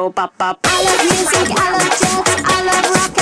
I love music, I love jazz, I love rock.